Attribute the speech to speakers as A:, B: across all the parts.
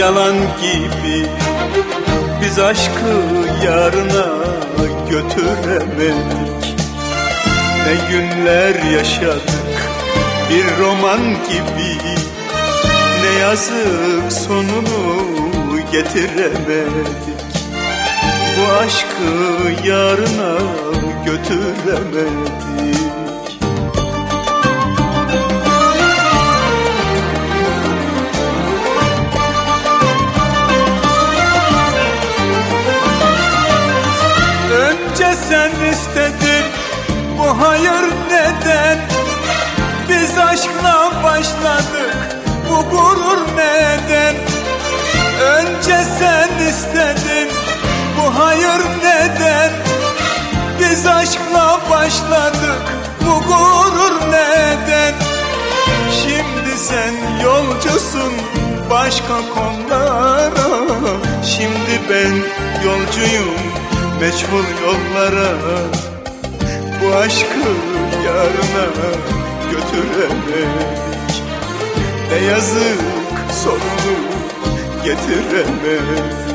A: Yalan gibi. Biz aşkı yarına götüremedik. Ne günler yaşadık. Bir roman gibi. Ne yazık sonunu getiremedik. Bu aşkı yarına götüremedik sen istedin bu hayır neden? Biz aşkla başladık bu gurur neden? Önce sen istedin bu hayır neden? Biz aşkla başladık bu gurur neden? Şimdi sen yolcusun başka konulara. Şimdi ben yolcuyum meçhul yollara Bu aşkı yarına götüremedik Ne yazık sonunu getiremedik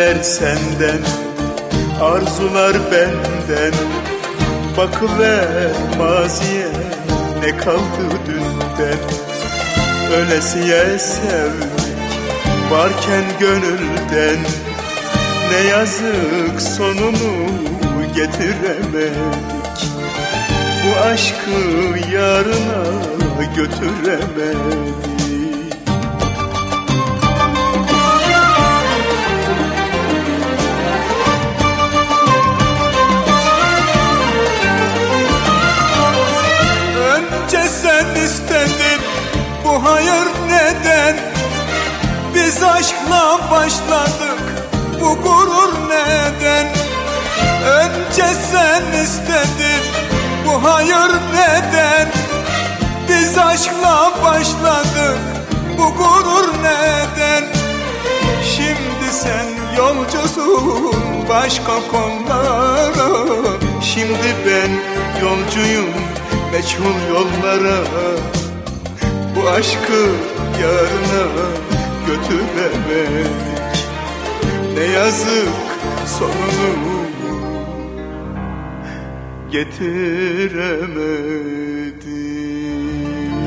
A: Ümitler senden, arzular benden. Bakıver maziye ne kaldı dünden? Ölesiye sevmek varken gönülden. Ne yazık sonunu getiremedik Bu aşkı yarına götüremedik Biz aşkla başladık bu gurur neden? Önce sen istedin bu hayır neden? Biz aşkla başladık bu gurur neden? Şimdi sen yolcusun başka konulara. Şimdi ben yolcuyum meçhul yollara. Bu aşkı yarına tükemek Ne yazık sonunu getiremedim